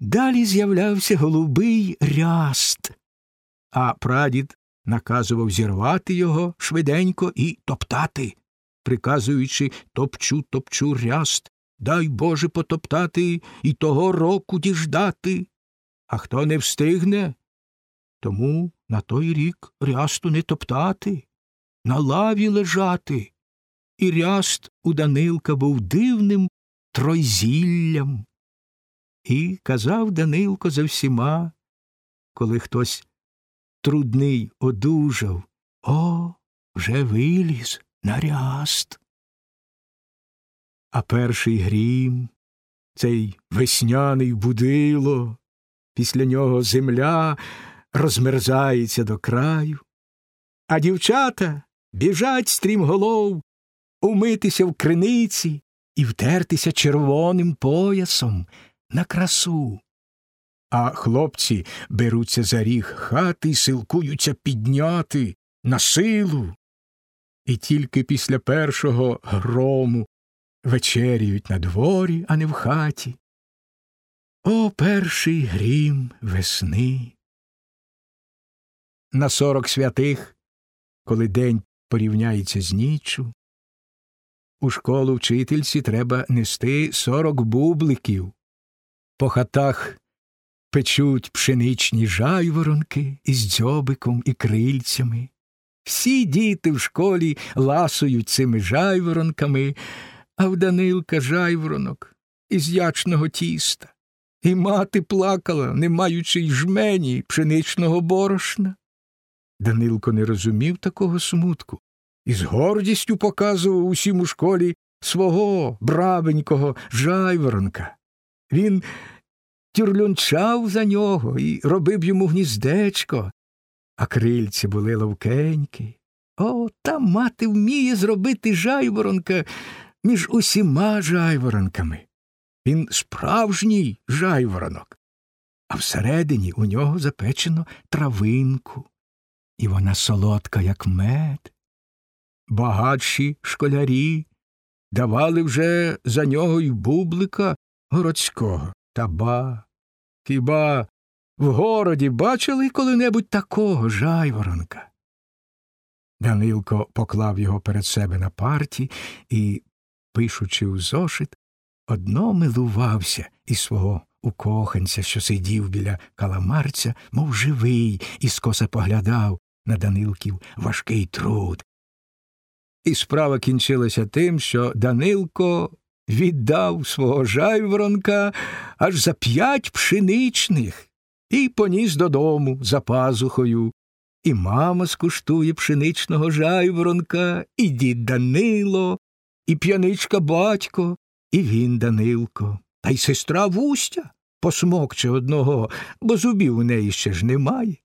Далі з'являвся голубий ряст, а прадід наказував зірвати його швиденько і топтати, приказуючи топчу, топчу ряст, дай Боже потоптати і того року діждати. А хто не встигне, тому на той рік рясту не топтати, на лаві лежати. І ряст у Данилка був дивним тройзіллям. І казав Данилко за всіма, коли хтось трудний одужав, о, вже виліз на ряст. А перший грім, цей весняний будило, після нього земля розмерзається до краю, а дівчата біжать стрімголов умитися в криниці і втертися червоним поясом на красу. А хлопці беруться за ріг хати й силкуються підняти на силу. І тільки після першого грому вечеряють на дворі, а не в хаті. О, перший грім весни. На сорок святих, коли день порівняється з ніччю, у школу вчительці треба нести сорок бубликів. По хатах печуть пшеничні жайворонки із дзьобиком і крильцями. Всі діти в школі ласують цими жайворонками, а в Данилка жайворонок із ячного тіста. І мати плакала, не маючи й жмені пшеничного борошна. Данилко не розумів такого смутку і з гордістю показував усім у школі свого бравенького жайворонка. Він тюрлюнчав за нього і робив йому гніздечко, а крильці були ловкенькі. О, та мати вміє зробити жайворонка між усіма жайворонками. Він справжній жайворонок, а всередині у нього запечено травинку, і вона солодка, як мед. Багатші школярі давали вже за нього й бублика городського. Та ба, хіба в городі бачили коли-небудь такого жайворонка? Данилко поклав його перед себе на парті і, пишучи у зошит, одно милувався із свого укоханця, що сидів біля каламарця, мов живий, і скоса поглядав на Данилків важкий труд. І справа кінчилася тим, що Данилко віддав свого жайворонка аж за п'ять пшеничних і поніс додому за пазухою. І мама скуштує пшеничного жайворонка, і дід Данило, і п'яничка батько, і він Данилко, та й сестра Вустя посмокче одного, бо зубів у неї ще ж немає.